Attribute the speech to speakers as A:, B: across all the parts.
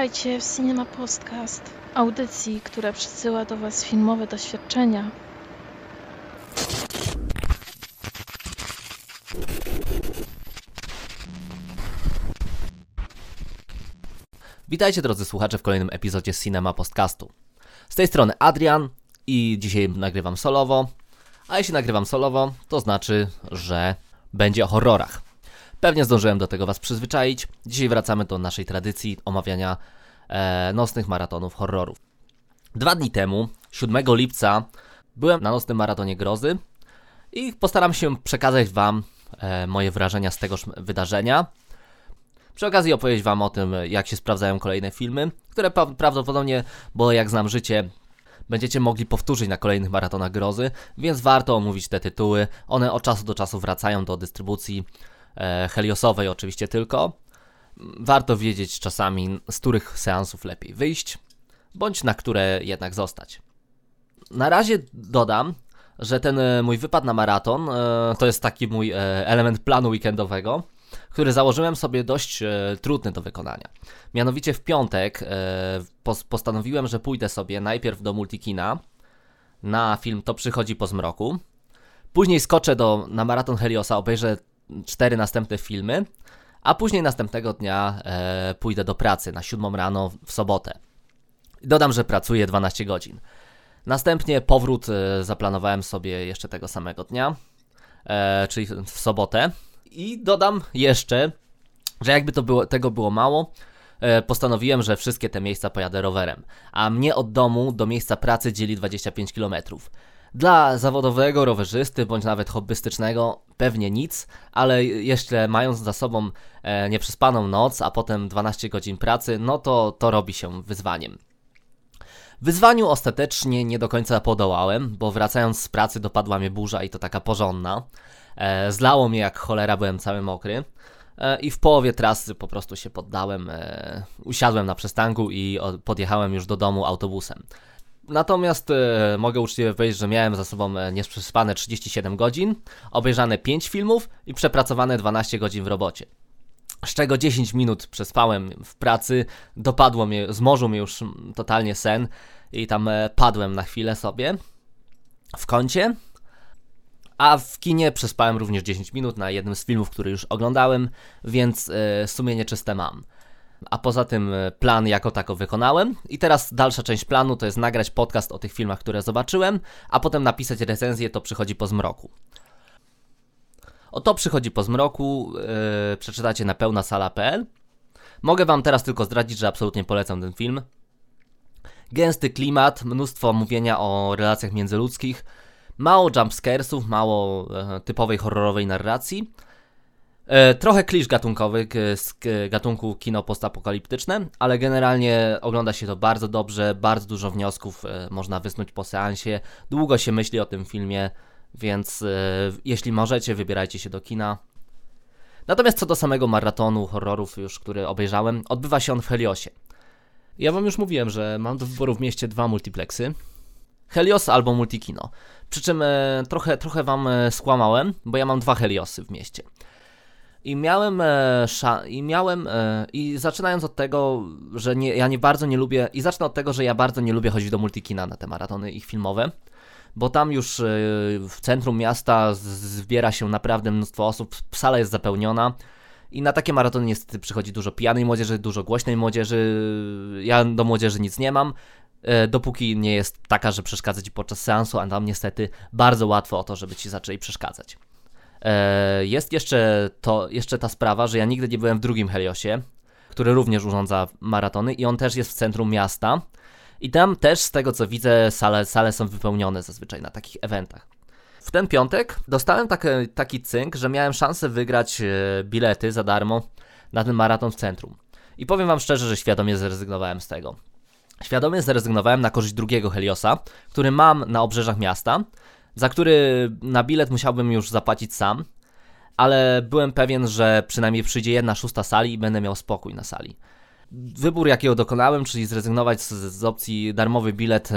A: Witajcie w Cinema Podcast, audycji, która przesyła do Was filmowe doświadczenia.
B: Witajcie drodzy słuchacze w kolejnym epizodzie Cinema Podcastu. Z tej strony Adrian i dzisiaj nagrywam solowo. A jeśli nagrywam solowo, to znaczy, że będzie o horrorach. Pewnie zdążyłem do tego Was przyzwyczaić. Dzisiaj wracamy do naszej tradycji omawiania nocnych maratonów horrorów. Dwa dni temu, 7 lipca, byłem na nocnym maratonie grozy i postaram się przekazać Wam e, moje wrażenia z tegoż wydarzenia. Przy okazji opowiedzieć Wam o tym, jak się sprawdzają kolejne filmy, które pra prawdopodobnie, bo jak znam życie, będziecie mogli powtórzyć na kolejnych maratonach grozy, więc warto omówić te tytuły. One od czasu do czasu wracają do dystrybucji e, heliosowej oczywiście tylko. Warto wiedzieć czasami, z których seansów lepiej wyjść, bądź na które jednak zostać. Na razie dodam, że ten e, mój wypad na maraton e, to jest taki mój e, element planu weekendowego, który założyłem sobie dość trudny do wykonania. Mianowicie w piątek pos postanowiłem, że pójdę sobie najpierw do Multikina na film To przychodzi po zmroku. Później skoczę do, na maraton Heliosa, obejrzę cztery następne filmy, a później następnego dnia e, pójdę do pracy na siódmą rano w sobotę. Dodam, że pracuję 12 godzin. Następnie powrót e, zaplanowałem sobie jeszcze tego samego dnia, e, czyli w sobotę. I dodam jeszcze, że jakby to było, tego było mało, e, postanowiłem, że wszystkie te miejsca pojadę rowerem, a mnie od domu do miejsca pracy dzieli 25 km. Dla zawodowego rowerzysty bądź nawet hobbystycznego pewnie nic, ale jeszcze mając za sobą e, nieprzespaną noc, a potem 12 godzin pracy, no to to robi się wyzwaniem. Wyzwaniu ostatecznie nie do końca podołałem, bo wracając z pracy dopadła mnie burza i to taka porządna. E, zlało mnie jak cholera, byłem cały mokry. E, I w połowie trasy po prostu się poddałem, e, usiadłem na przystanku i podjechałem już do domu autobusem. Natomiast e, mogę uczciwie powiedzieć, że miałem za sobą e, nieprzespane 37 godzin, obejrzane 5 filmów i przepracowane 12 godzin w robocie. Z czego 10 minut przespałem w pracy, dopadło mnie, zmorzył mnie już totalnie sen i tam e, padłem na chwilę sobie w kącie. A w kinie przespałem również 10 minut na jednym z filmów, który już oglądałem, więc e, sumienie czyste mam. A poza tym e, plan jako tako wykonałem. I teraz dalsza część planu to jest nagrać podcast o tych filmach, które zobaczyłem, a potem napisać recenzję, to przychodzi po zmroku. O to przychodzi po zmroku, yy, przeczytacie na pełnasala.pl. Mogę wam teraz tylko zdradzić, że absolutnie polecam ten film. Gęsty klimat, mnóstwo mówienia o relacjach międzyludzkich, mało jumpscaresów, mało e, typowej horrorowej narracji. E, trochę klisz gatunkowych z gatunku kino postapokaliptyczne, ale generalnie ogląda się to bardzo dobrze, bardzo dużo wniosków e, można wysnuć po seansie. Długo się myśli o tym filmie, więc e, jeśli możecie, wybierajcie się do kina. Natomiast co do samego maratonu horrorów już, który obejrzałem, odbywa się on w Heliosie. Ja wam już mówiłem, że mam do wyboru w mieście dwa multiplexy. Helios albo Multikino. Przy czym trochę, trochę wam skłamałem, bo ja mam dwa Heliosy w mieście. I miałem, e, i miałem, e, i zaczynając od tego, że nie, ja nie bardzo nie lubię, i zacznę od tego, że ja bardzo nie lubię chodzić do Multikina na te maratony ich filmowe, bo tam już e, w centrum miasta zbiera się naprawdę mnóstwo osób, sala jest zapełniona, i na takie maratony niestety przychodzi dużo pijanej młodzieży, dużo głośnej młodzieży. Ja do młodzieży nic nie mam, dopóki nie jest taka, że przeszkadza ci podczas seansu, a tam niestety bardzo łatwo o to, żeby ci zaczęli przeszkadzać. E, Jest jeszcze, to, jeszcze ta sprawa, że ja nigdy nie byłem w drugim Heliosie, który również urządza maratony i on też jest w centrum miasta. I tam też, z tego co widzę, sale, sale są wypełnione zazwyczaj na takich eventach. W ten piątek dostałem taki, taki cynk, że miałem szansę wygrać e, bilety za darmo na ten maraton w centrum. I powiem wam szczerze, że świadomie zrezygnowałem z tego. Świadomie zrezygnowałem na korzyść drugiego Heliosa, który mam na obrzeżach miasta, za który na bilet musiałbym już zapłacić sam, ale byłem pewien, że przynajmniej przyjdzie jedna szósta sali i będę miał spokój na sali. Wybór, jakiego dokonałem, czyli zrezygnować z, z opcji darmowy bilet e,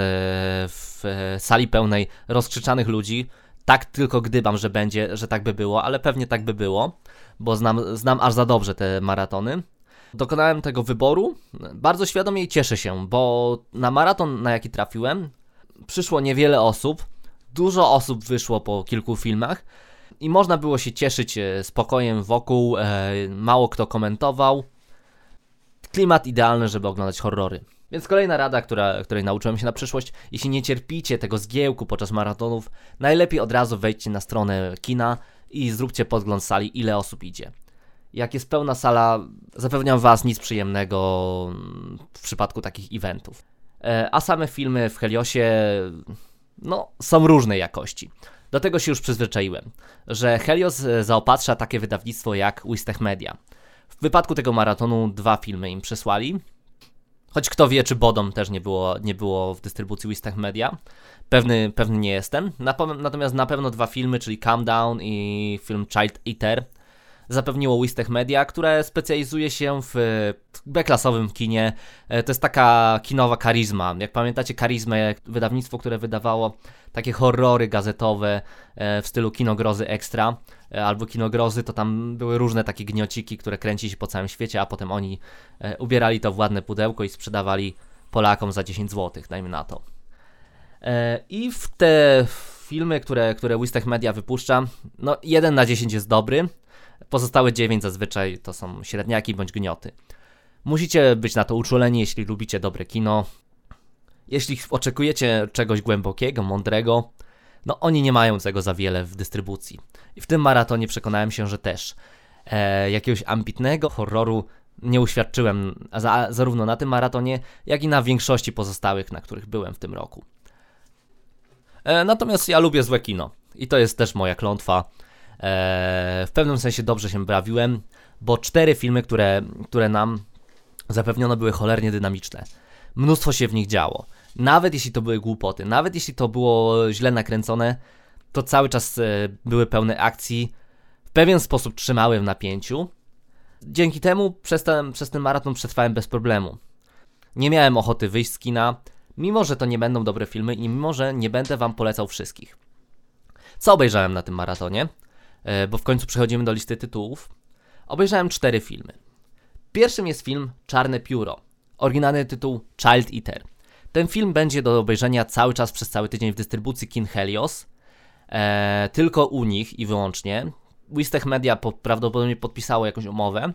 B: w e, sali pełnej rozkrzyczanych ludzi, tak tylko gdybam, że będzie, że tak by było, ale pewnie tak by było, bo znam, znam aż za dobrze te maratony. Dokonałem tego wyboru bardzo świadomie i cieszę się, bo na maraton, na jaki trafiłem, przyszło niewiele osób. Dużo osób wyszło po kilku filmach i można było się cieszyć e, spokojem wokół. E, mało kto komentował. Klimat idealny, żeby oglądać horrory. Więc kolejna rada, która, której nauczyłem się na przyszłość, jeśli nie cierpicie tego zgiełku podczas maratonów, najlepiej od razu wejdźcie na stronę kina i zróbcie podgląd sali, ile osób idzie. Jak jest pełna sala, zapewniam Was nic przyjemnego w przypadku takich eventów. E, a same filmy w Heliosie, no, są różnej jakości. Do tego się już przyzwyczaiłem, że Helios e, zaopatrza takie wydawnictwo jak Wistech Media. W wypadku tego maratonu dwa filmy im przesłali, Choć kto wie, czy Bodom też nie było, nie było w dystrybucji Wistech Media. Pewny, pewny nie jestem. Natomiast na pewno dwa filmy, czyli Calm Down i film Child Eater, zapewniło Wistech Media, które specjalizuje się w B-klasowym kinie. E, to jest taka kinowa karizma. Jak pamiętacie karizmę, wydawnictwo, które wydawało takie horrory gazetowe e, w stylu kinogrozy ekstra e, albo kinogrozy, to tam były różne takie gniociki, które kręci się po całym świecie, a potem oni ubierali to w ładne pudełko i sprzedawali Polakom za 10 zł, dajmy na to. I w te filmy, które, które Wistech Media wypuszcza, no 1 na 10 jest dobry, Pozostałe 9 zazwyczaj to są średniaki bądź gnioty. Musicie być na to uczuleni, jeśli lubicie dobre kino. Jeśli oczekujecie czegoś głębokiego, mądrego, no oni nie mają tego za wiele w dystrybucji. I w tym maratonie przekonałem się, że też e, jakiegoś ambitnego horroru nie uświadczyłem za, zarówno na tym maratonie, jak i na większości pozostałych, na których byłem w tym roku. E, natomiast ja lubię złe kino. I to jest też moja klątwa. E, w pewnym sensie dobrze się bawiłem, bo cztery filmy, które, które nam zapewniono, były cholernie dynamiczne. Mnóstwo się w nich działo. Nawet jeśli to były głupoty, nawet jeśli to było źle nakręcone, to cały czas e, były pełne akcji, w pewien sposób trzymały w napięciu. Dzięki temu przez ten, przez ten maraton przetrwałem bez problemu. Nie miałem ochoty wyjść z kina, mimo że to nie będą dobre filmy i mimo że nie będę wam polecał wszystkich. Co obejrzałem na tym maratonie? E, bo w końcu przechodzimy do listy tytułów, obejrzałem cztery filmy. Pierwszym jest film Czarne Pióro, oryginalny tytuł Child Eater. Ten film będzie do obejrzenia cały czas przez cały tydzień w dystrybucji Kin Helios, e, tylko u nich i wyłącznie. Wistech Media po, prawdopodobnie podpisało jakąś umowę.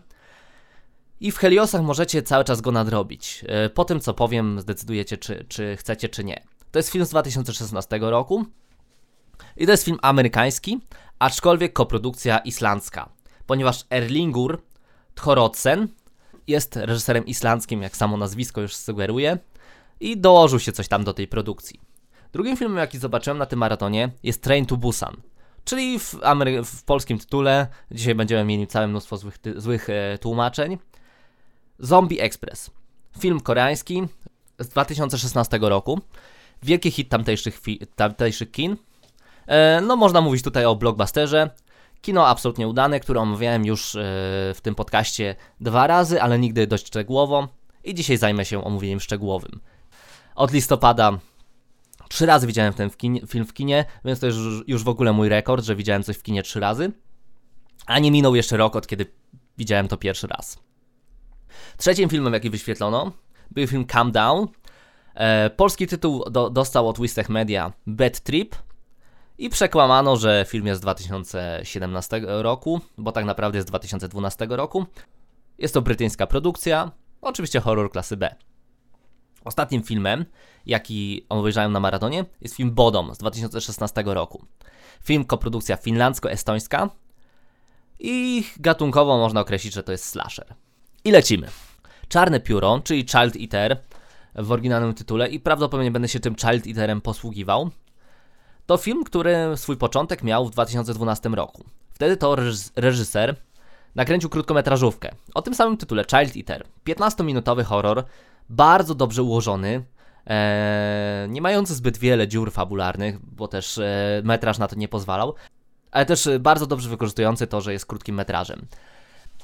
B: I w Heliosach możecie cały czas go nadrobić. E, po tym co powiem, zdecydujecie, czy, czy chcecie, czy nie. To jest film z 2016 roku. I to jest film amerykański, aczkolwiek koprodukcja islandzka, ponieważ Erlingur Thoroddsen jest reżyserem islandzkim, jak samo nazwisko już sugeruje, i dołożył się coś tam do tej produkcji. Drugim filmem, jaki zobaczyłem na tym maratonie, jest Train to Busan, czyli w, Amery- w polskim tytule, dzisiaj będziemy mieli całe mnóstwo złych, ty- złych e, tłumaczeń, Zombie Express. Film koreański z 2016 roku. Wielki hit tamtejszych, fi- tamtejszych kin, no można mówić tutaj o blockbusterze. Kino absolutnie udane, które omawiałem już e, w tym podcaście dwa razy, ale nigdy dość szczegółowo. I dzisiaj zajmę się omówieniem szczegółowym. Od listopada trzy razy widziałem ten film w kinie, więc to już, już w ogóle mój rekord, że widziałem coś w kinie trzy razy. A nie minął jeszcze rok, od kiedy widziałem to pierwszy raz. Trzecim filmem, jaki wyświetlono, był film Calm Down. E, polski tytuł do, dostał od Wistech Media Bad Trip – i przekłamano, że film jest z 2017 roku, bo tak naprawdę jest z 2012 roku. Jest to brytyjska produkcja, oczywiście horror klasy B. Ostatnim filmem, jaki obejrzałem na maratonie, jest film Bodom z 2016 roku. Film koprodukcja finlandzko-estońska i gatunkowo można określić, że to jest slasher. I lecimy. Czarne pióro, czyli Child Eater w oryginalnym tytule i prawdopodobnie będę się tym Child Eaterem posługiwał. To film, który swój początek miał w 2012 roku. Wtedy to reżyser nakręcił krótkometrażówkę o tym samym tytule Child Eater. 15-minutowy horror, bardzo dobrze ułożony, ee, nie mający zbyt wiele dziur fabularnych, bo też e, metraż na to nie pozwalał, ale też bardzo dobrze wykorzystujący to, że jest krótkim metrażem.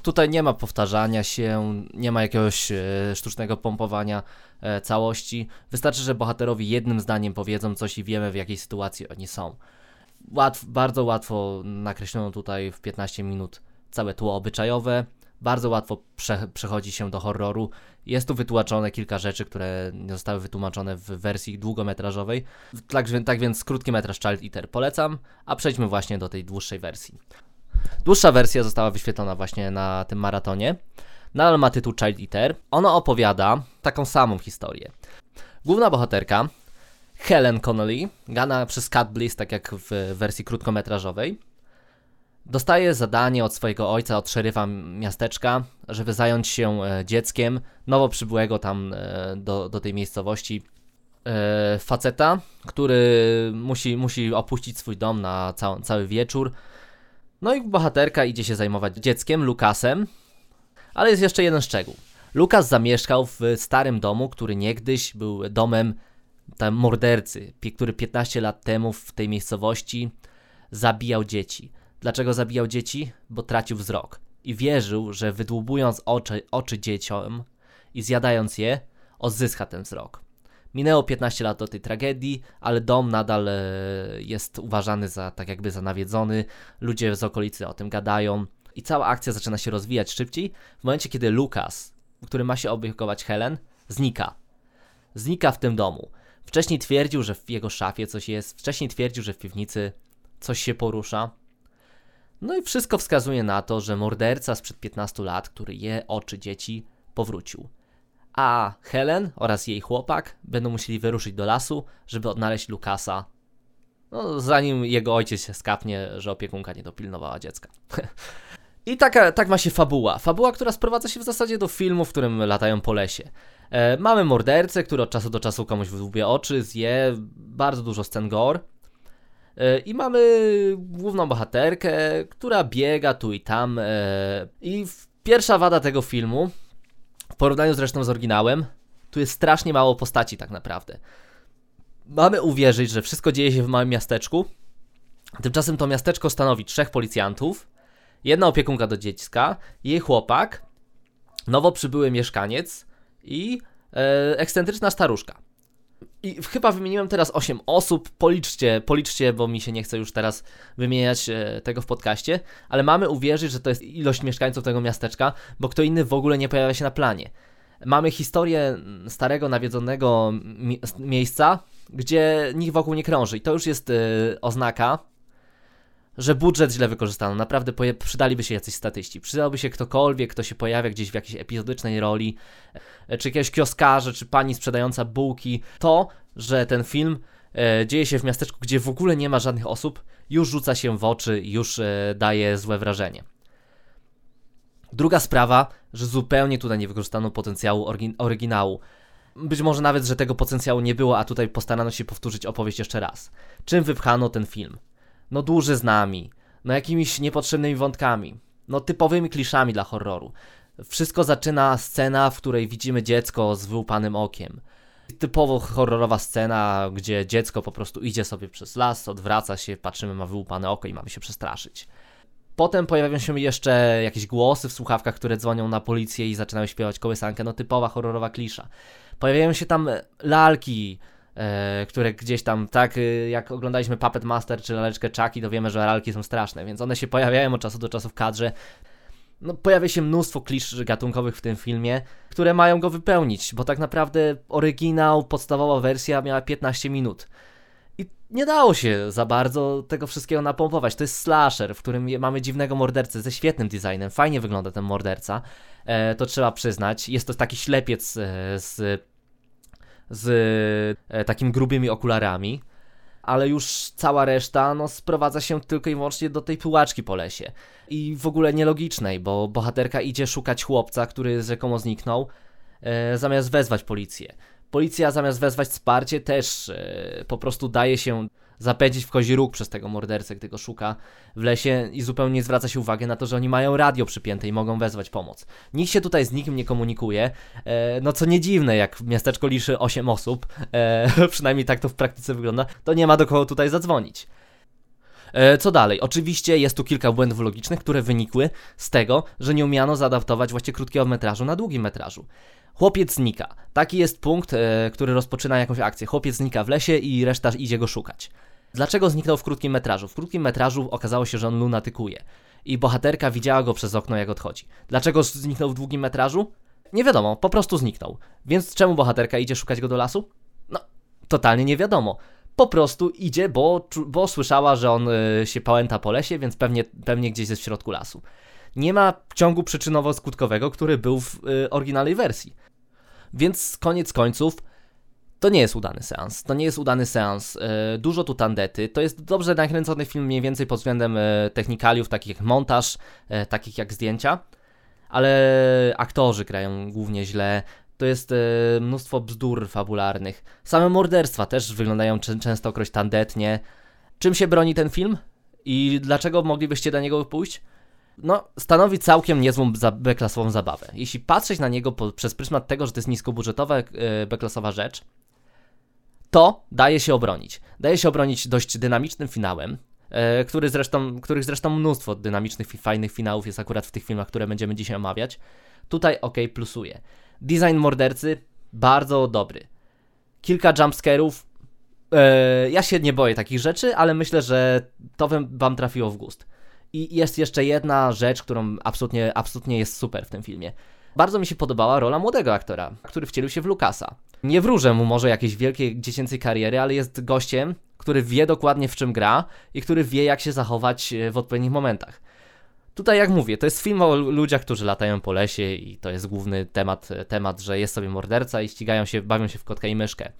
B: Tutaj nie ma powtarzania się, nie ma jakiegoś e, sztucznego pompowania e, całości. Wystarczy, że bohaterowi jednym zdaniem powiedzą coś i wiemy w jakiej sytuacji oni są. Łatw, bardzo łatwo nakreślono tutaj w 15 minut całe tło obyczajowe. bardzo łatwo prze, przechodzi się do horroru. Jest tu wytłumaczone kilka rzeczy, które nie zostały wytłumaczone w wersji długometrażowej. Tak, tak więc krótki metraż Child Eater polecam, a przejdźmy właśnie do tej dłuższej wersji. Dłuższa wersja została wyświetlona właśnie na tym maratonie. Nadal ma tytuł Child Eater. Ona opowiada taką samą historię. Główna bohaterka, Helen Connolly, gana przez Cat Bliss, tak jak w wersji krótkometrażowej, dostaje zadanie od swojego ojca, od szeryfa miasteczka, żeby zająć się e, dzieckiem nowo przybyłego tam e, do, do tej miejscowości e, faceta, który musi, musi opuścić swój dom na cał, cały wieczór. No i bohaterka idzie się zajmować dzieckiem, Lukasem, ale jest jeszcze jeden szczegół. Lukas zamieszkał w starym domu, który niegdyś był domem tam mordercy, który 15 lat temu w tej miejscowości zabijał dzieci. Dlaczego zabijał dzieci? Bo tracił wzrok i wierzył, że wydłubując oczy, oczy dzieciom i zjadając je, odzyska ten wzrok. Minęło 15 lat do tej tragedii, ale dom nadal e, jest uważany za tak jakby za nawiedzony. Ludzie z okolicy o tym gadają i cała akcja zaczyna się rozwijać szybciej w momencie, kiedy Lukas, który ma się opiekować Helen, znika. Znika w tym domu. Wcześniej twierdził, że w jego szafie coś jest, wcześniej twierdził, że w piwnicy coś się porusza. No i wszystko wskazuje na to, że morderca sprzed 15 lat, który je oczy dzieci, powrócił. A Helen oraz jej chłopak będą musieli wyruszyć do lasu, żeby odnaleźć Lukasa. No, zanim jego ojciec się skapnie, że opiekunka nie dopilnowała dziecka. I taka, tak ma się fabuła. Fabuła, która sprowadza się w zasadzie do filmu, w którym latają po lesie. E, mamy mordercę, który od czasu do czasu komuś wydłubie oczy, zje, bardzo dużo scen gore. E, I mamy główną bohaterkę, która biega tu i tam. E, I pierwsza wada tego filmu, w porównaniu zresztą z oryginałem, tu jest strasznie mało postaci tak naprawdę. Mamy uwierzyć, że wszystko dzieje się w małym miasteczku. Tymczasem to miasteczko stanowi trzech policjantów, jedna opiekunka do dziecka, jej chłopak, nowo przybyły mieszkaniec i e, ekscentryczna staruszka. I chyba wymieniłem teraz 8 osób. Policzcie, policzcie, bo mi się nie chce już teraz wymieniać e, tego w podcaście, ale mamy uwierzyć, że to jest ilość mieszkańców tego miasteczka, bo kto inny w ogóle nie pojawia się na planie. Mamy historię starego, nawiedzonego mi miejsca, gdzie nikt wokół nie krąży, i to już jest e, oznaka, że budżet źle wykorzystano. Naprawdę przydaliby się jacyś statyści. Przydałby się ktokolwiek, kto się pojawia gdzieś w jakiejś epizodycznej roli, e, czy jakiegoś kioskarza, czy pani sprzedająca bułki. To, że ten film e, dzieje się w miasteczku, gdzie w ogóle nie ma żadnych osób, już rzuca się w oczy, już e, daje złe wrażenie. Druga sprawa, że zupełnie tutaj nie wykorzystano potencjału oryginału. Być może nawet, że tego potencjału nie było, a tutaj postarano się powtórzyć opowieść jeszcze raz. Czym wypchano ten film? No dłuży z nami, no jakimiś niepotrzebnymi wątkami, no typowymi kliszami dla horroru. Wszystko zaczyna scena, w której widzimy dziecko z wyłupanym okiem. Typowo horrorowa scena, gdzie dziecko po prostu idzie sobie przez las, odwraca się, patrzymy, ma wyłupane oko i mamy się przestraszyć. Potem pojawiają się jeszcze jakieś głosy w słuchawkach, które dzwonią na policję i zaczynają śpiewać kołysankę, no typowa horrorowa klisza. Pojawiają się tam lalki, które gdzieś tam, tak y, jak oglądaliśmy Puppet Master czy laleczkę Chucky, to wiemy, że lalki są straszne, więc one się pojawiają od czasu do czasu w kadrze. No, pojawia się mnóstwo klisz gatunkowych w tym filmie, które mają go wypełnić, bo tak naprawdę oryginał, podstawowa wersja miała 15 minut. I nie dało się za bardzo tego wszystkiego napompować. To jest slasher, w którym mamy dziwnego mordercę ze świetnym designem. Fajnie wygląda ten morderca, e, to trzeba przyznać. Jest to taki ślepiec e, z z e, takimi grubymi okularami, ale już cała reszta no, sprowadza się tylko i wyłącznie do tej tułaczki po lesie. I w ogóle nielogicznej, bo bohaterka idzie szukać chłopca, który rzekomo zniknął, e, zamiast wezwać policję. Policja zamiast wezwać wsparcie też e, po prostu daje się zapędzić w kozi róg przez tego mordercę, gdy go szuka w lesie i zupełnie nie zwraca się uwagi na to, że oni mają radio przypięte i mogą wezwać pomoc. Nikt się tutaj z nikim nie komunikuje, e, no co nie dziwne, jak miasteczko liczy 8 osób, e, przynajmniej tak to w praktyce wygląda, to nie ma do kogo tutaj zadzwonić. E, co dalej? Oczywiście jest tu kilka błędów logicznych, które wynikły z tego, że nie umiano zaadaptować właśnie krótkiego metrażu na długim metrażu. Chłopiec znika. Taki jest punkt, e, który rozpoczyna jakąś akcję. Chłopiec znika w lesie i reszta idzie go szukać. Dlaczego zniknął w krótkim metrażu? W krótkim metrażu okazało się, że on lunatykuje. i bohaterka widziała go przez okno, jak odchodzi. Dlaczego zniknął w długim metrażu? Nie wiadomo, po prostu zniknął. Więc czemu bohaterka idzie szukać go do lasu? No, totalnie nie wiadomo. Po prostu idzie, bo, bo słyszała, że on y, się pałęta po lesie, więc pewnie, pewnie gdzieś jest w środku lasu. Nie ma ciągu przyczynowo-skutkowego, który był w y, oryginalnej wersji. Więc koniec końców, to nie jest udany seans. To nie jest udany seans. E, dużo tu tandety. To jest dobrze nakręcony film mniej więcej pod względem technikaliów, takich jak montaż, takich jak zdjęcia, ale aktorzy grają głównie źle. To jest mnóstwo bzdur fabularnych. Same morderstwa też wyglądają często okroć tandetnie. Czym się broni ten film? I dlaczego moglibyście do niego pójść? no, stanowi całkiem niezłą B-klasową zabawę. Jeśli patrzeć na niego po, przez pryzmat tego, że to jest niskobudżetowa yy, B-klasowa rzecz, to daje się obronić. Daje się obronić dość dynamicznym finałem, yy, który zresztą, których zresztą mnóstwo dynamicznych fajnych finałów jest akurat w tych filmach, które będziemy dzisiaj omawiać. Tutaj ok, plusuje. Design mordercy bardzo dobry. Kilka jumpscarów. Yy, ja się nie boję takich rzeczy, ale myślę, że to wam trafiło w gust. I jest jeszcze jedna rzecz, którą absolutnie, absolutnie jest super w tym filmie. Bardzo mi się podobała rola młodego aktora, który wcielił się w Lukasa. Nie wróżę mu może jakiejś wielkiej dziecięcej kariery, ale jest gościem, który wie dokładnie w czym gra i który wie jak się zachować e, w odpowiednich momentach. Tutaj jak mówię, to jest film o ludziach, którzy latają po lesie i to jest główny temat, e, temat, że jest sobie morderca i ścigają się, bawią się w kotka i myszkę.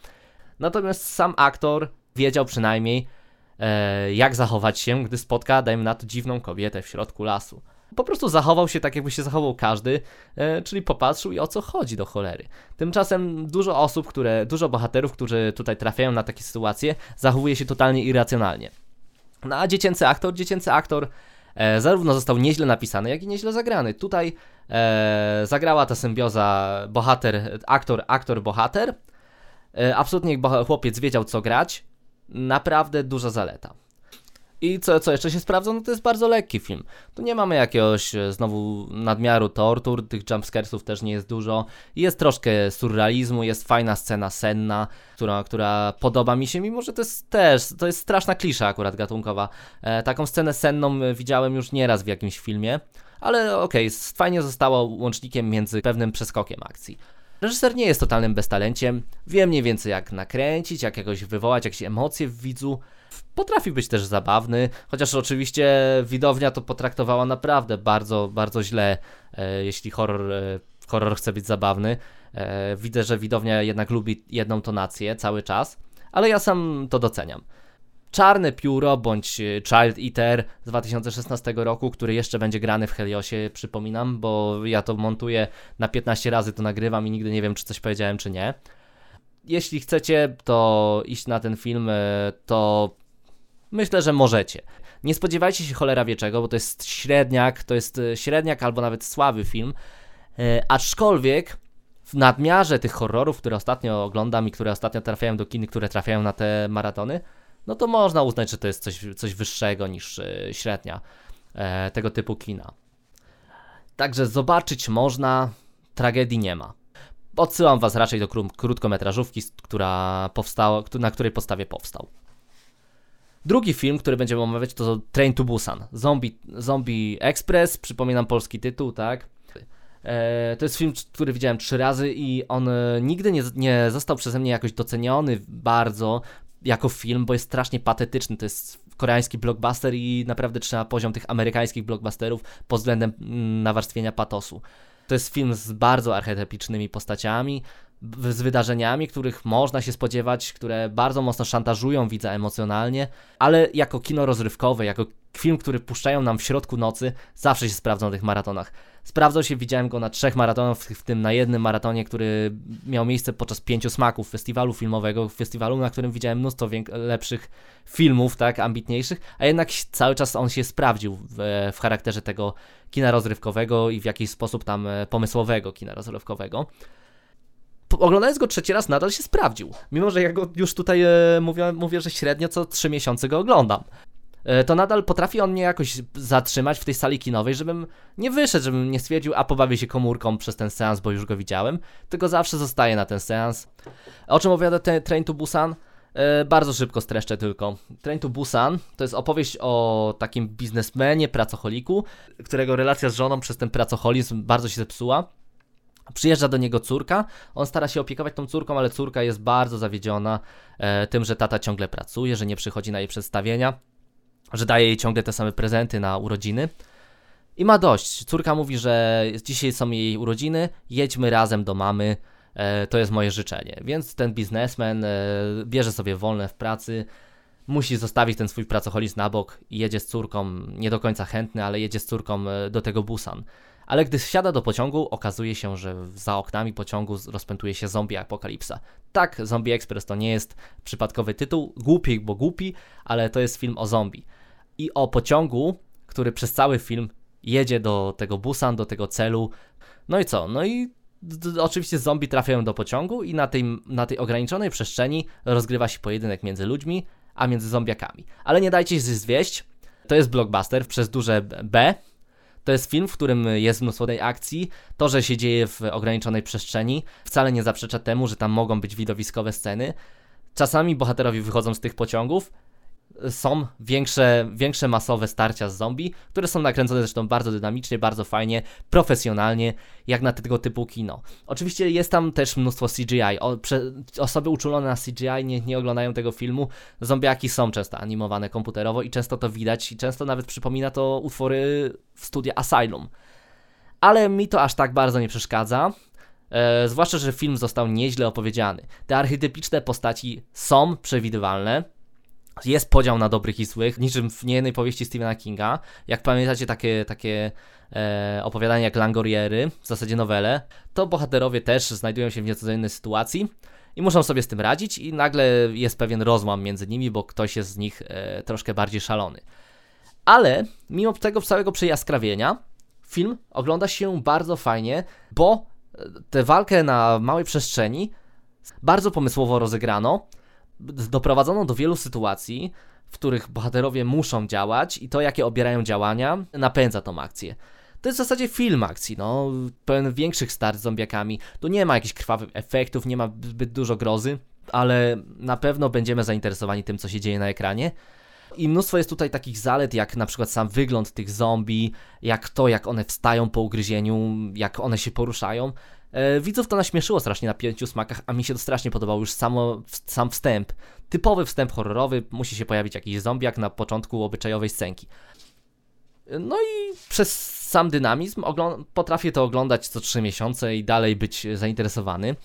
B: Natomiast sam aktor wiedział przynajmniej, e, jak zachować się, gdy spotka, dajmy na to, dziwną kobietę w środku lasu. Po prostu zachował się tak, jakby się zachował każdy, e, czyli popatrzył i o co chodzi do cholery. Tymczasem dużo osób, które, dużo bohaterów, którzy tutaj trafiają na takie sytuacje, zachowuje się totalnie irracjonalnie. No a dziecięcy aktor, dziecięcy aktor e, zarówno został nieźle napisany, jak i nieźle zagrany. Tutaj e, zagrała ta symbioza bohater, aktor, aktor, bohater. E, absolutnie chłopiec wiedział co grać, naprawdę duża zaleta. I co, co jeszcze się sprawdza? No to jest bardzo lekki film. Tu nie mamy jakiegoś e, znowu nadmiaru tortur, tych jumpscaresów też nie jest dużo. Jest troszkę surrealizmu, jest fajna scena senna, która, która podoba mi się, mimo że to jest też, to jest straszna klisza akurat gatunkowa. E, taką scenę senną e, widziałem już nieraz w jakimś filmie, ale okej, okay, fajnie zostało łącznikiem między pewnym przeskokiem akcji. Reżyser nie jest totalnym beztalenciem, wie mniej więcej jak nakręcić, jak jakoś wywołać jakieś emocje w widzu. Potrafi być też zabawny, chociaż oczywiście widownia to potraktowała naprawdę bardzo, bardzo źle, e, jeśli horror, e, horror chce być zabawny. E, widzę, że widownia jednak lubi jedną tonację cały czas, ale ja sam to doceniam. Czarne Pióro bądź Child Eater z 2016 roku, który jeszcze będzie grany w Heliosie, przypominam, bo ja to montuję na 15 razy, to nagrywam i nigdy nie wiem, czy coś powiedziałem, czy nie. Jeśli chcecie, to iść na ten film, to myślę, że możecie. Nie spodziewajcie się cholera wieczego, bo to jest średniak, to jest e, średniak albo nawet słaby film, aczkolwiek w nadmiarze tych horrorów, które ostatnio oglądam i które ostatnio trafiają do kin, które trafiają na te maratony, no to można uznać, że to jest coś, coś wyższego niż e, średnia e, tego typu kina. Także zobaczyć można, tragedii nie ma. Odsyłam Was raczej do krótkometrażówki, która powstała, na której podstawie powstał. Drugi film, który będziemy omawiać, to Train to Busan. Zombie, Zombie Express, przypominam polski tytuł, tak? E, to jest film, który widziałem trzy razy i on e, nigdy nie, nie został przeze mnie jakoś doceniony bardzo, jako film, bo jest strasznie patetyczny. To jest koreański blockbuster i naprawdę trzyma poziom tych amerykańskich blockbusterów pod względem mm, nawarstwienia patosu. To jest film z bardzo archetypicznymi postaciami, z wydarzeniami, których można się spodziewać, które bardzo mocno szantażują widza emocjonalnie, ale jako kino rozrywkowe, jako film, który puszczają nam w środku nocy, zawsze się sprawdzą na tych maratonach. Sprawdzał się, widziałem go na trzech maratonach, w tym na jednym maratonie, który miał miejsce podczas pięciu smaków festiwalu filmowego, festiwalu, na którym widziałem mnóstwo lepszych filmów, tak, ambitniejszych, a jednak cały czas on się sprawdził w, w charakterze tego kina rozrywkowego i w jakiś sposób tam e, pomysłowego kina rozrywkowego oglądając go trzeci raz nadal się sprawdził. Mimo, że ja go już tutaj e, mówię, mówię, że średnio co 3 miesiące go oglądam. E, to nadal potrafi on mnie jakoś zatrzymać w tej sali kinowej, żebym nie wyszedł, żebym nie stwierdził, a pobawię się komórką przez ten seans, bo już go widziałem, tylko zawsze zostaje na ten seans. O czym opowiada ten Train to Busan? E, bardzo szybko streszczę tylko. Train to Busan to jest opowieść o takim biznesmenie, pracocholiku, którego relacja z żoną przez ten pracoholizm bardzo się zepsuła. Przyjeżdża do niego córka, on stara się opiekować tą córką, ale córka jest bardzo zawiedziona e, tym, że tata ciągle pracuje, że nie przychodzi na jej przedstawienia, że daje jej ciągle te same prezenty na urodziny. I ma dość. Córka mówi, że dzisiaj są jej urodziny, jedźmy razem do mamy, e, to jest moje życzenie. Więc ten biznesmen e, bierze sobie wolne w pracy, musi zostawić ten swój pracoholizm na bok i jedzie z córką, nie do końca chętny, ale jedzie z córką e, do tego Busan. Ale gdy wsiada do pociągu, okazuje się, że za oknami pociągu rozpętuje się zombie apokalipsa. Tak, Zombie Express to nie jest przypadkowy tytuł, głupi, bo głupi, ale to jest film o zombie. I o pociągu, który przez cały film jedzie do tego Busan, do tego celu. No i co? No i oczywiście zombie trafiają do pociągu i na tej, na tej ograniczonej przestrzeni rozgrywa się pojedynek między ludźmi, a między zombiakami. Ale nie dajcie się zwieść, to jest blockbuster przez duże B. To jest film, w którym jest mnóstwo tej akcji. To, że się dzieje w ograniczonej przestrzeni, wcale nie zaprzecza temu, że tam mogą być widowiskowe sceny. Czasami bohaterowie wychodzą z tych pociągów, są większe, większe masowe starcia z zombie, które są nakręcone zresztą bardzo dynamicznie, bardzo fajnie, profesjonalnie, jak na tego typu kino. Oczywiście jest tam też mnóstwo CGI. O, prze, osoby uczulone na CGI nie, nie oglądają tego filmu. Zombiaki są często animowane komputerowo i często to widać i często nawet przypomina to utwory w studia Asylum. Ale mi to aż tak bardzo nie przeszkadza. E, zwłaszcza, że film został nieźle opowiedziany. Te archetypiczne postaci są przewidywalne, jest podział na dobrych i złych, niczym w niejednej powieści Stephena Kinga. Jak pamiętacie takie, takie e, opowiadania jak Langoriery, w zasadzie nowele, to bohaterowie też znajdują się w nieco innej sytuacji i muszą sobie z tym radzić i nagle jest pewien rozłam między nimi, bo ktoś jest z nich e, troszkę bardziej szalony. Ale mimo tego całego przejaskrawienia, film ogląda się bardzo fajnie, bo e, tę walkę na małej przestrzeni bardzo pomysłowo rozegrano, doprowadzono do wielu sytuacji, w których bohaterowie muszą działać i to, jakie obierają działania, napędza tą akcję. To jest w zasadzie film akcji, no, pełen większych start z zombiakami. Tu nie ma jakichś krwawych efektów, nie ma zbyt dużo grozy, ale na pewno będziemy zainteresowani tym, co się dzieje na ekranie. I mnóstwo jest tutaj takich zalet, jak na przykład sam wygląd tych zombie, jak to, jak one wstają po ugryzieniu, jak one się poruszają. E, widzów to naśmieszyło strasznie na pięciu smakach, a mi się to strasznie podobał już samo, sam wstęp. Typowy wstęp horrorowy, musi się pojawić jakiś zombiak na początku obyczajowej scenki. No i przez sam dynamizm potrafię to oglądać co 3 miesiące i dalej być zainteresowany.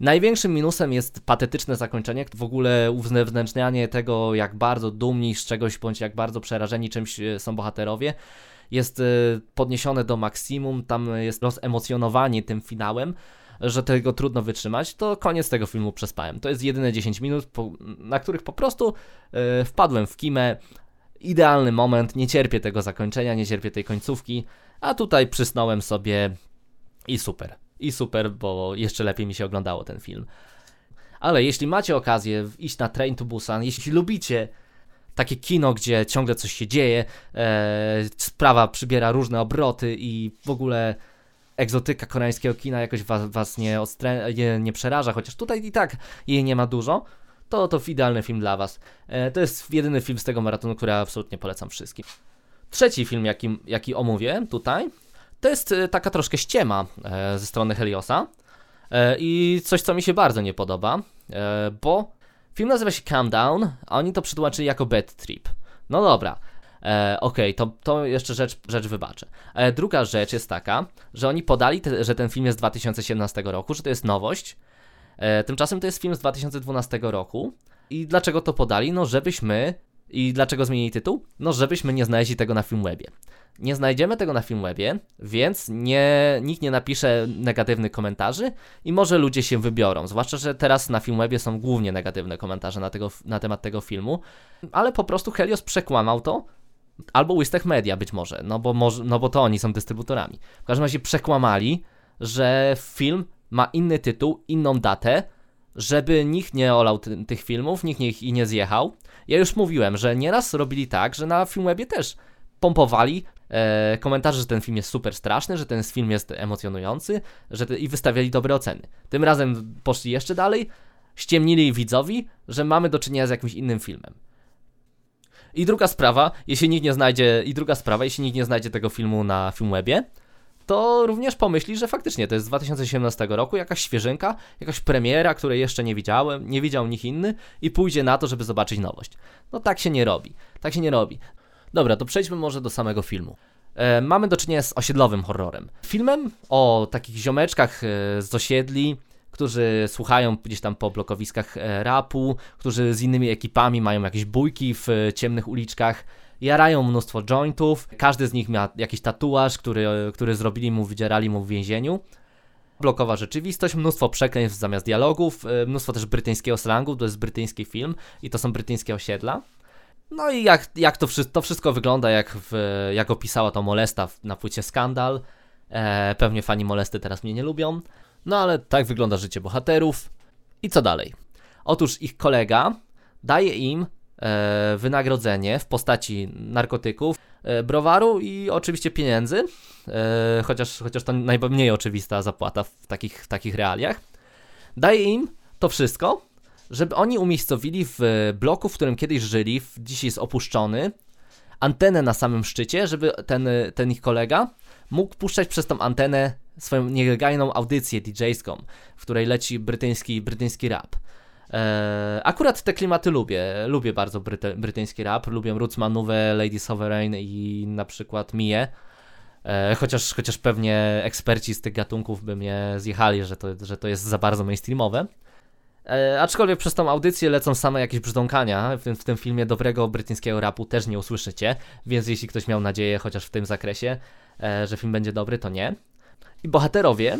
B: Największym minusem jest patetyczne zakończenie, w ogóle uzewnętrznianie tego, jak bardzo dumni z czegoś, bądź jak bardzo przerażeni czymś e, są bohaterowie jest y, podniesione do maksimum, tam jest rozemocjonowanie tym finałem, że tego trudno wytrzymać, to koniec tego filmu przespałem. To jest jedyne 10 minut, na których po prostu y, wpadłem w kimę. Idealny moment, nie cierpię tego zakończenia, nie cierpię tej końcówki, a tutaj przysnąłem sobie i super. I super, bo jeszcze lepiej mi się oglądało ten film. Ale jeśli macie okazję iść na Train to Busan, jeśli lubicie takie kino, gdzie ciągle coś się dzieje, e, sprawa przybiera różne obroty i w ogóle egzotyka koreańskiego kina jakoś was, was nie, ostre, nie, nie przeraża, chociaż tutaj i tak jej nie ma dużo, to to idealny film dla was. E, to jest jedyny film z tego maratonu, który absolutnie polecam wszystkim. Trzeci film, jaki, jaki omówię tutaj, to jest e, taka troszkę ściema e, ze strony Heliosa e, i coś, co mi się bardzo nie podoba, e, bo Film nazywa się Countdown, a oni to przetłumaczyli jako Bad Trip. No dobra, e, okej, okay, to, to jeszcze rzecz, rzecz wybaczę. E, druga rzecz jest taka, że oni podali, te, że ten film jest z 2017 roku, że to jest nowość. E, tymczasem to jest film z 2012 roku. I dlaczego to podali? No, żebyśmy. I dlaczego zmienili tytuł? No, żebyśmy nie znaleźli tego na Filmwebie. Nie znajdziemy tego na Filmwebie, więc nie, nikt nie napisze negatywnych komentarzy i może ludzie się wybiorą. Zwłaszcza, że teraz na Filmwebie są głównie negatywne komentarze na, tego, na temat tego filmu, ale po prostu Helios przekłamał to, albo Wistech Media być może, no bo, może, no bo to oni są dystrybutorami. W każdym razie przekłamali, że film ma inny tytuł, inną datę, żeby nikt nie olał ty, tych filmów, nikt ich i nie zjechał. Ja już mówiłem, że nieraz robili tak, że na Filmwebie też pompowali e, komentarze, że ten film jest super straszny, że ten film jest emocjonujący że te, i wystawiali dobre oceny. Tym razem poszli jeszcze dalej. ściemnili widzowi, że mamy do czynienia z jakimś innym filmem. I druga sprawa, jeśli nikt nie znajdzie, i druga sprawa, jeśli nikt nie znajdzie tego filmu na Filmwebie, to również pomyśli, że faktycznie to jest z 2017 roku, jakaś świeżynka, jakaś premiera, której jeszcze nie widziałem, nie widział nikt inny i pójdzie na to, żeby zobaczyć nowość. No tak się nie robi. Tak się nie robi. Dobra, to przejdźmy może do samego filmu. E, mamy do czynienia z osiedlowym horrorem. Filmem o takich ziomeczkach e, z osiedli, którzy słuchają gdzieś tam po blokowiskach e, rapu, którzy z innymi ekipami mają jakieś bójki w ciemnych uliczkach, jarają mnóstwo jointów, każdy z nich ma jakiś tatuaż, który, który zrobili mu, wydzierali mu w więzieniu. Blokowa rzeczywistość, mnóstwo przekleństw zamiast dialogów, e, mnóstwo też brytyjskiego slangu, to jest brytyjski film i to są brytyjskie osiedla. No i jak, jak to, to wszystko wygląda, jak, w, jak opisała to Molesta na płycie Skandal. E, pewnie fani Molesty teraz mnie nie lubią. No ale tak wygląda życie bohaterów. I co dalej? Otóż ich kolega daje im wynagrodzenie w postaci narkotyków, e, browaru i oczywiście pieniędzy, e, chociaż, chociaż to najmniej oczywista zapłata w takich, takich realiach. Daje im to wszystko, żeby oni umiejscowili w bloku, w którym kiedyś żyli, w, dziś jest opuszczony, antenę na samym szczycie, żeby ten, ten ich kolega mógł puszczać przez tą antenę swoją nielegalną audycję DJ-ską, w której leci brytyjski, brytyjski rap. Eee, akurat te klimaty lubię, lubię bardzo bryty, brytyjski rap, lubię Roots Manowę, Lady Sovereign i na przykład Mie. E, chociaż, chociaż pewnie eksperci z tych gatunków by mnie zjechali, że to, że to jest za bardzo mainstreamowe. E, aczkolwiek przez tą audycję lecą same jakieś brzdąkania. W tym, w tym filmie dobrego brytyjskiego rapu też nie usłyszycie, więc jeśli ktoś miał nadzieję, chociaż w tym zakresie, e, że film będzie dobry, to nie. I bohaterowie,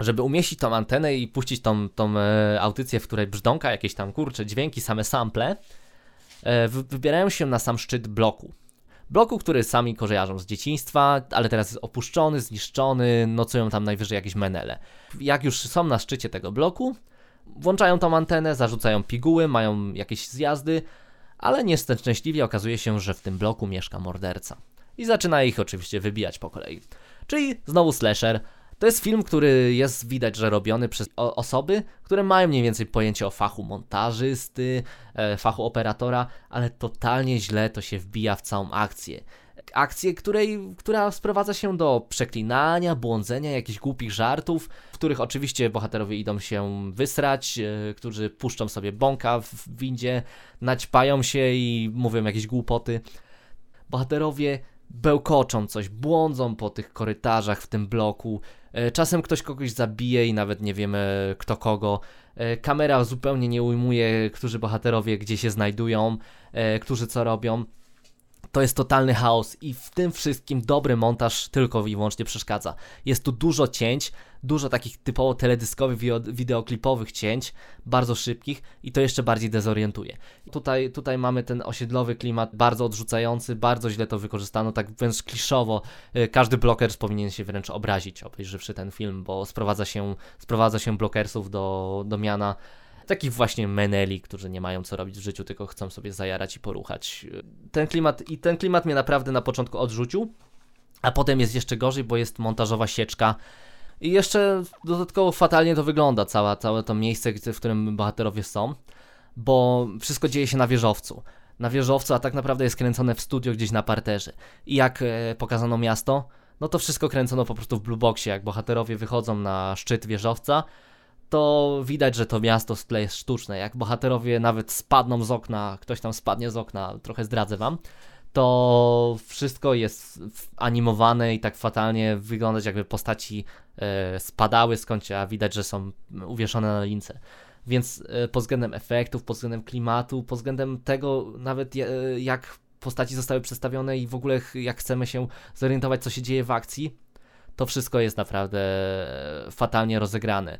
B: żeby umieścić tą antenę i puścić tą, tą e, audycję, w której brzdąka jakieś tam kurcze dźwięki, same sample, e, wy, wybierają się na sam szczyt bloku. Bloku, który sami kojarzą z dzieciństwa, ale teraz jest opuszczony, zniszczony, nocują tam najwyżej jakieś menele. Jak już są na szczycie tego bloku, włączają tą antenę, zarzucają piguły, mają jakieś zjazdy, ale nieszczęśliwie okazuje się, że w tym bloku mieszka morderca. I zaczyna ich oczywiście wybijać po kolei. Czyli znowu slasher. To jest film, który jest widać, że robiony przez osoby, które mają mniej więcej pojęcie o fachu montażysty, e, fachu operatora, ale totalnie źle to się wbija w całą akcję. Akcję, której, która sprowadza się do przeklinania, błądzenia, jakichś głupich żartów, w których oczywiście bohaterowie idą się wysrać, e, którzy puszczą sobie bąka w windzie, naćpają się i mówią jakieś głupoty. Bohaterowie bełkoczą coś, błądzą po tych korytarzach w tym bloku. E, Czasem ktoś kogoś zabije i nawet nie wiemy kto kogo. E, Kamera zupełnie nie ujmuje, którzy bohaterowie gdzie się znajdują, e, którzy co robią. To jest totalny chaos i w tym wszystkim dobry montaż tylko i wyłącznie przeszkadza. Jest tu dużo cięć, dużo takich typowo teledyskowych, wideoklipowych cięć, bardzo szybkich i to jeszcze bardziej dezorientuje. Tutaj, tutaj mamy ten osiedlowy klimat bardzo odrzucający, bardzo źle to wykorzystano, tak wręcz kliszowo. Y, Każdy bloker powinien się wręcz obrazić, obejrzywszy ten film, bo sprowadza się, sprowadza się blokersów do, do miana takich właśnie meneli, którzy nie mają co robić w życiu, tylko chcą sobie zajarać i poruchać. Ten klimat, i ten klimat mnie naprawdę na początku odrzucił, a potem jest jeszcze gorzej, bo jest montażowa sieczka i jeszcze dodatkowo fatalnie to wygląda, całe to miejsce, w którym bohaterowie są, bo wszystko dzieje się na wieżowcu. Na wieżowcu, a tak naprawdę jest kręcone w studio gdzieś na parterze. I jak e, pokazano miasto, no to wszystko kręcono po prostu w blue boxie. Jak bohaterowie wychodzą na szczyt wieżowca, to widać, że to miasto w tle jest sztuczne. Jak bohaterowie nawet spadną z okna, ktoś tam spadnie z okna, trochę zdradzę wam, to wszystko jest animowane i tak fatalnie wyglądać, jakby postaci e, spadały skądś, a widać, że są uwieszone na lince. Więc e, pod względem efektów, pod względem klimatu, pod względem tego nawet e, jak postaci zostały przedstawione i w ogóle jak chcemy się zorientować, co się dzieje w akcji, to wszystko jest naprawdę fatalnie rozegrane.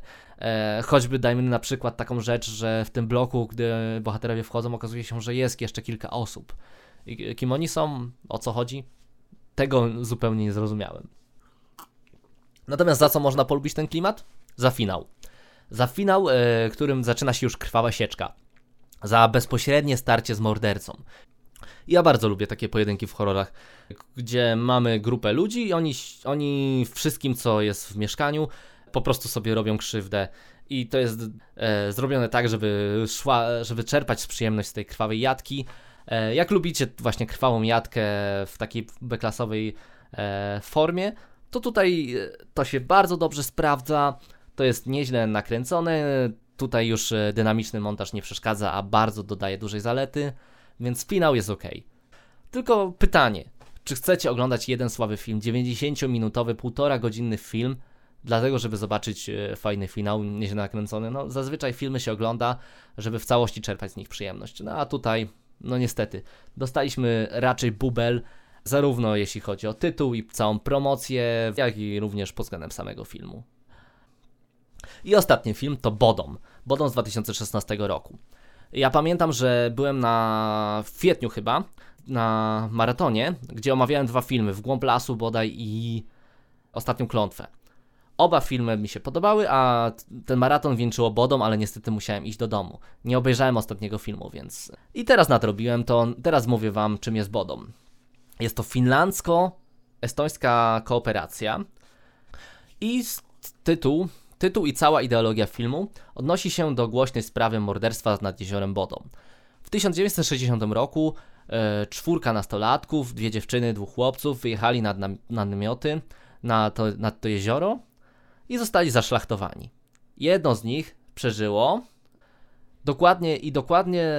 B: Choćby dajmy na przykład taką rzecz, że w tym bloku, gdy bohaterowie wchodzą, okazuje się, że jest jeszcze kilka osób. Kim oni są, o co chodzi, tego zupełnie nie zrozumiałem. Natomiast za co można polubić ten klimat? Za finał. Za finał, e, którym zaczyna się już krwawa sieczka. Za bezpośrednie starcie z mordercą. Ja bardzo lubię takie pojedynki w horrorach, gdzie mamy grupę ludzi i oni, oni wszystkim, co jest w mieszkaniu, po prostu sobie robią krzywdę i to jest e, zrobione tak, żeby, szła, żeby czerpać przyjemność z tej krwawej jatki. E, jak lubicie właśnie krwawą jatkę w takiej beklasowej e, formie, to tutaj e, to się bardzo dobrze sprawdza. To jest nieźle nakręcone. Tutaj już dynamiczny montaż nie przeszkadza, a bardzo dodaje dużej zalety, więc finał jest ok. Tylko pytanie, czy chcecie oglądać jeden słaby film, 90-minutowy, półtora godzinny film, dlatego żeby zobaczyć fajny finał, nieźle nakręcony? No zazwyczaj filmy się ogląda, żeby w całości czerpać z nich przyjemność. No a tutaj, no niestety, dostaliśmy raczej bubel, zarówno jeśli chodzi o tytuł i całą promocję, jak i również pod względem samego filmu. I ostatni film to Bodom. Bodom z 2016 roku. Ja pamiętam, że byłem na w kwietniu chyba na maratonie, gdzie omawiałem dwa filmy, W głąb lasu bodaj i Ostatnią klątwę. Oba filmy mi się podobały, a ten maraton wieńczyło Bodą, ale niestety musiałem iść do domu. Nie obejrzałem ostatniego filmu, więc... I teraz nadrobiłem to, teraz mówię wam, czym jest Bodą. Jest to finlandzko-estońska kooperacja i tytuł Tytuł i cała ideologia filmu odnosi się do głośnej sprawy morderstwa nad jeziorem Bodą. W 1960 roku e, czwórka nastolatków, dwie dziewczyny, dwóch chłopców wyjechali nad, nad namioty na to, to jezioro i zostali zaszlachtowani. Jedno z nich przeżyło dokładnie i dokładnie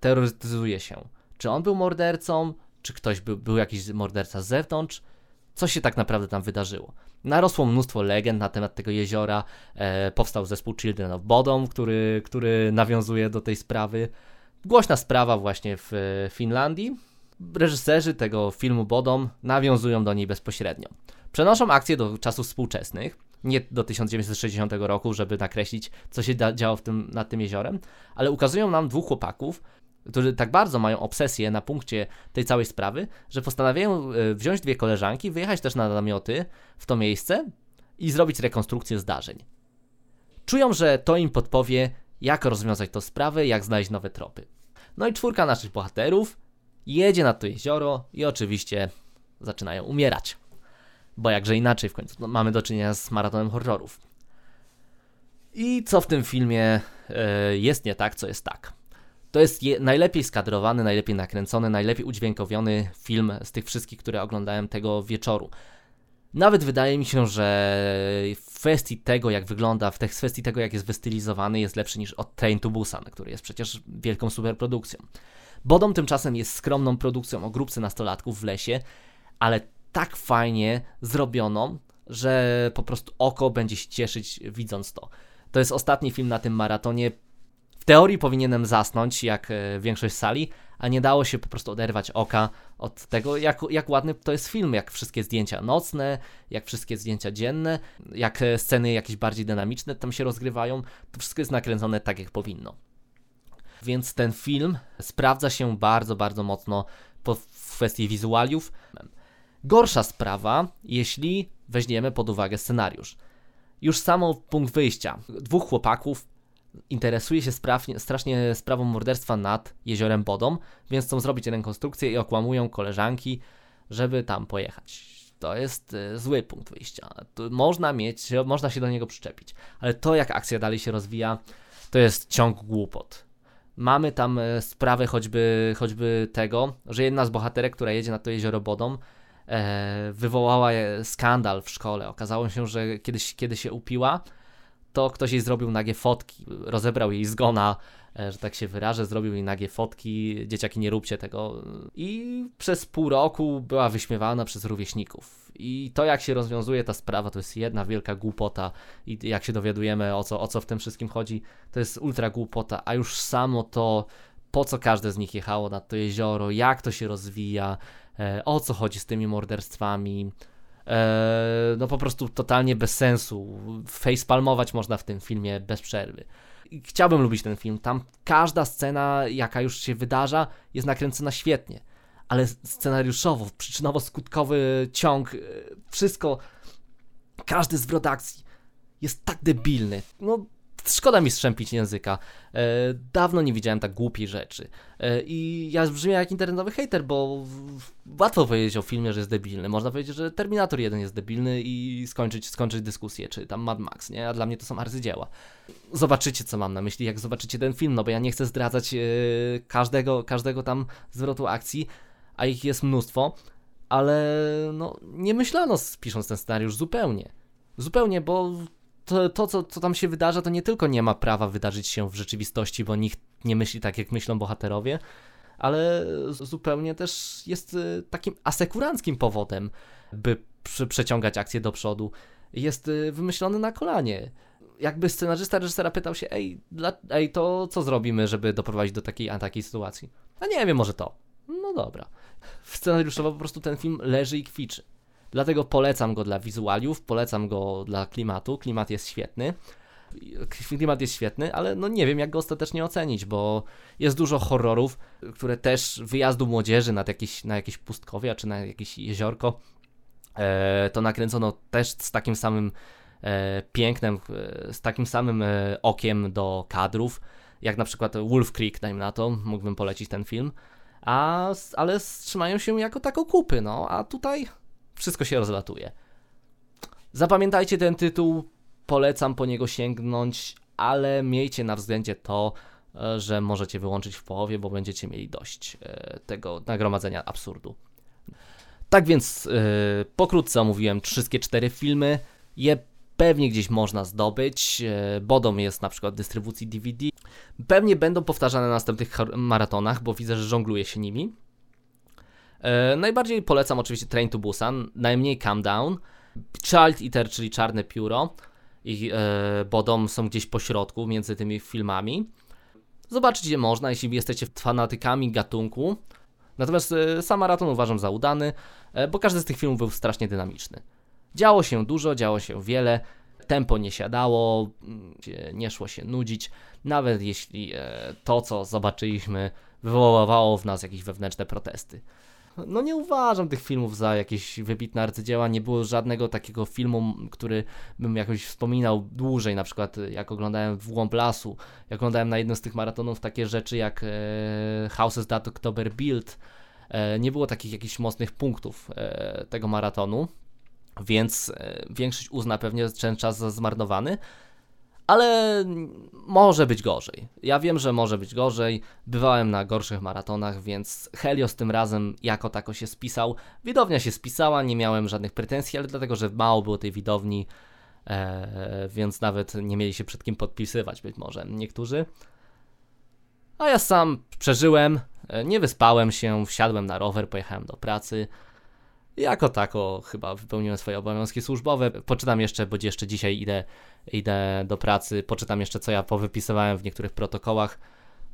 B: terroryzuje się. Czy on był mordercą, czy ktoś był, był jakiś morderca z zewnątrz, co się tak naprawdę tam wydarzyło. Narosło mnóstwo legend na temat tego jeziora. E, powstał zespół Children of Bodom, który, który nawiązuje do tej sprawy. Głośna sprawa właśnie w Finlandii. Reżyserzy tego filmu Bodom nawiązują do niej bezpośrednio. Przenoszą akcję do czasów współczesnych, nie do 1960 roku, żeby nakreślić, co się działo w tym, nad tym jeziorem, ale ukazują nam dwóch chłopaków, którzy tak bardzo mają obsesję na punkcie tej całej sprawy, że postanawiają e, wziąć dwie koleżanki, wyjechać też na namioty w to miejsce i zrobić rekonstrukcję zdarzeń. Czują, że to im podpowie, jak rozwiązać tę sprawę, jak znaleźć nowe tropy. No i czwórka naszych bohaterów jedzie na to jezioro i oczywiście zaczynają umierać. Bo jakże inaczej w końcu mamy do czynienia z maratonem horrorów. I co w tym filmie yy, jest nie tak, co jest tak. To jest je, najlepiej skadrowany, najlepiej nakręcony, najlepiej udźwiękowiony film z tych wszystkich, które oglądałem tego wieczoru. Nawet wydaje mi się, że w kwestii tego, jak wygląda, w kwestii tego, jak jest wystylizowany, jest lepszy niż od Train to Busan, który jest przecież wielką superprodukcją. Bodom tymczasem jest skromną produkcją o grupce nastolatków w lesie, ale tak fajnie zrobioną, że po prostu oko będzie się cieszyć widząc to. To jest ostatni film na tym maratonie. W teorii powinienem zasnąć, jak e, większość sali, a nie dało się po prostu oderwać oka od tego, jak, jak ładny to jest film, jak wszystkie zdjęcia nocne, jak wszystkie zdjęcia dzienne, jak e, sceny jakieś bardziej dynamiczne tam się rozgrywają. To wszystko jest nakręcone tak, jak powinno. Więc ten film sprawdza się bardzo, bardzo mocno w kwestii wizualiów. Gorsza sprawa, jeśli weźmiemy pod uwagę scenariusz. Już samo punkt wyjścia. Dwóch chłopaków interesuje się sprawnie, strasznie sprawą morderstwa nad jeziorem Bodą, więc chcą zrobić rekonstrukcję i okłamują koleżanki, żeby tam pojechać. To jest y, zły punkt wyjścia. Tu można mieć, można się do niego przyczepić, ale to jak akcja dalej się rozwija, to jest ciąg głupot. Mamy tam y, sprawę choćby, choćby tego, że jedna z bohaterek, która jedzie na to jezioro Bodą, wywołała skandal w szkole. Okazało się, że kiedyś, kiedy się upiła, to ktoś jej zrobił nagie fotki, rozebrał jej zgona, e, że tak się wyrażę, zrobił jej nagie fotki, dzieciaki nie róbcie tego. I przez pół roku była wyśmiewana przez rówieśników. I to jak się rozwiązuje ta sprawa, to jest jedna wielka głupota. I jak się dowiadujemy o co, o co w tym wszystkim chodzi, to jest ultra głupota, a już samo to, po co każde z nich jechało na to jezioro, jak to się rozwija, e, o co chodzi z tymi morderstwami, E, no po prostu totalnie bez sensu. Facepalmować można w tym filmie bez przerwy. Chciałbym lubić ten film. Tam każda scena, jaka już się wydarza, jest nakręcona świetnie. Ale scenariuszowo, przyczynowo-skutkowy ciąg, e, wszystko, każdy zwrot akcji jest tak debilny. No, szkoda mi strzępić języka. E, dawno nie widziałem tak głupiej rzeczy. E, I ja brzmię jak internetowy hater, bo łatwo powiedzieć o filmie, że jest debilny. Można powiedzieć, że Terminator 1 jest debilny i skończyć, skończyć dyskusję, czy tam Mad Max, nie? A dla mnie to są arcydzieła. Zobaczycie, co mam na myśli, jak zobaczycie ten film, no bo ja nie chcę zdradzać e, każdego, każdego tam zwrotu akcji, a ich jest mnóstwo, ale no, nie myślano pisząc ten scenariusz zupełnie. Zupełnie, bo to, to co, co tam się wydarza, to nie tylko nie ma prawa wydarzyć się w rzeczywistości, bo nikt nie myśli tak, jak myślą bohaterowie, ale zupełnie też jest y, takim asekuranckim powodem, by przeciągać akcję do przodu. Jest y, wymyślony na kolanie. Jakby scenarzysta reżysera pytał się, ej, dla, ej, to co zrobimy, żeby doprowadzić do takiej, a takiej sytuacji? A nie wiem, może to. No dobra. Scenariuszowo po prostu ten film leży i kwiczy. Dlatego polecam go dla wizualiów, polecam go dla klimatu. Klimat jest świetny. Klimat jest świetny, ale no nie wiem, jak go ostatecznie ocenić, bo jest dużo horrorów, które też wyjazdu młodzieży nad jakieś, na jakieś pustkowie, czy na jakieś jeziorko, e, to nakręcono też z takim samym e, pięknem, e, z takim samym okiem do kadrów, jak na przykład Wolf Creek, dajmy na to, mógłbym polecić ten film, a, ale trzymają się jako tako kupy, no, a tutaj wszystko się rozlatuje. Zapamiętajcie ten tytuł, polecam po niego sięgnąć, ale miejcie na względzie to, e, że możecie wyłączyć w połowie, bo będziecie mieli dość e, tego nagromadzenia absurdu. Tak więc yy, pokrótce omówiłem wszystkie cztery filmy. Je pewnie gdzieś można zdobyć. Bodą jest na przykład dystrybucji DVD. Pewnie będą powtarzane na następnych maratonach, bo widzę, że żongluje się nimi. E, najbardziej polecam oczywiście Train to Busan, najmniej Calm Down, Child Eater, czyli Czarne Pióro i e, Bodom są gdzieś po środku między tymi filmami. Zobaczyć je można, jeśli jesteście fanatykami gatunku. Natomiast e, sam maraton uważam za udany, bo każdy z tych filmów był strasznie dynamiczny. Działo się dużo, działo się wiele, tempo nie siadało, mm, nie szło się nudzić, nawet jeśli to, co zobaczyliśmy, wywoływało w nas jakieś wewnętrzne protesty no nie uważam tych filmów za jakieś wybitne arcydzieła. Nie było żadnego takiego filmu, który bym jakoś wspominał dłużej, na przykład jak oglądałem w Głąb Lasu, jak oglądałem na jednym z tych maratonów takie rzeczy jak e, Houses That October Build. E, nie było takich jakichś mocnych punktów e, tego maratonu, więc e, większość uzna pewnie ten czas za zmarnowany ale może być gorzej. Ja wiem, że może być gorzej. Bywałem na gorszych maratonach, więc Helios tym razem jako tako się spisał. Widownia się spisała, nie miałem żadnych pretensji, ale dlatego, że mało było tej widowni, e, więc nawet nie mieli się przed kim podpisywać, być może niektórzy. A ja sam przeżyłem, e, nie wyspałem się, wsiadłem na rower, pojechałem do pracy. Jako tako chyba wypełniłem swoje obowiązki służbowe. Poczytam jeszcze, bo jeszcze dzisiaj idę, idę do pracy, poczytam jeszcze co ja powypisywałem w niektórych protokołach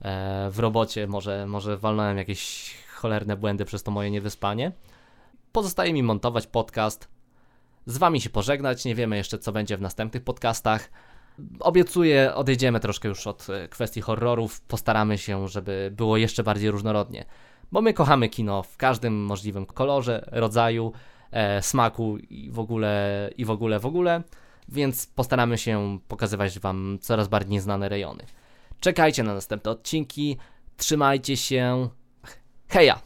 B: e, w robocie. Może, może walnąłem jakieś cholerne błędy przez to moje niewyspanie. Pozostaje mi montować podcast. Z wami się pożegnać. Nie wiemy jeszcze co będzie w następnych podcastach. Obiecuję, odejdziemy troszkę już od e, kwestii horrorów. Postaramy się, żeby było jeszcze bardziej różnorodnie bo my kochamy kino w każdym możliwym kolorze, rodzaju, e, smaku i w ogóle, i w ogóle, w ogóle, więc postaramy się pokazywać Wam coraz bardziej znane rejony. Czekajcie na następne odcinki, trzymajcie się, heja!